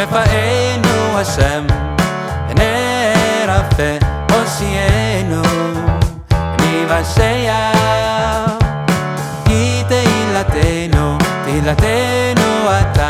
Refaeinu Hashem Nerafe Oshienu Nivashaya Ki Teilatenu Teilatenu Ata.